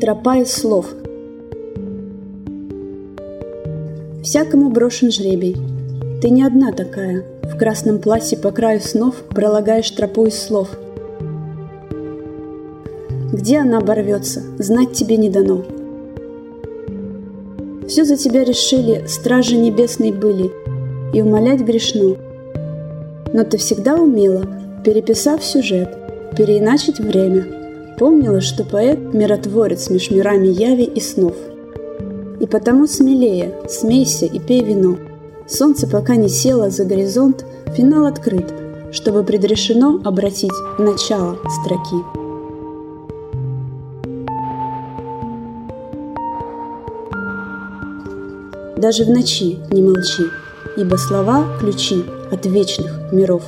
Тропа из слов. Всякому брошен жребий. Ты не одна такая. В красном платье по краю снов пролагаешь тропу из слов. Где она оборвется, знать тебе не дано. Все за тебя решили, стражи небесной были, и умолять грешно. Но ты всегда умела, переписав сюжет, переиначить время – Помнила, что поэт – миротворец меж мирами яви и снов. И потому смелее, смейся и пей вино. Солнце пока не село за горизонт, финал открыт, чтобы предрешено обратить начало строки. Даже в ночи не молчи, ибо слова – ключи от вечных миров.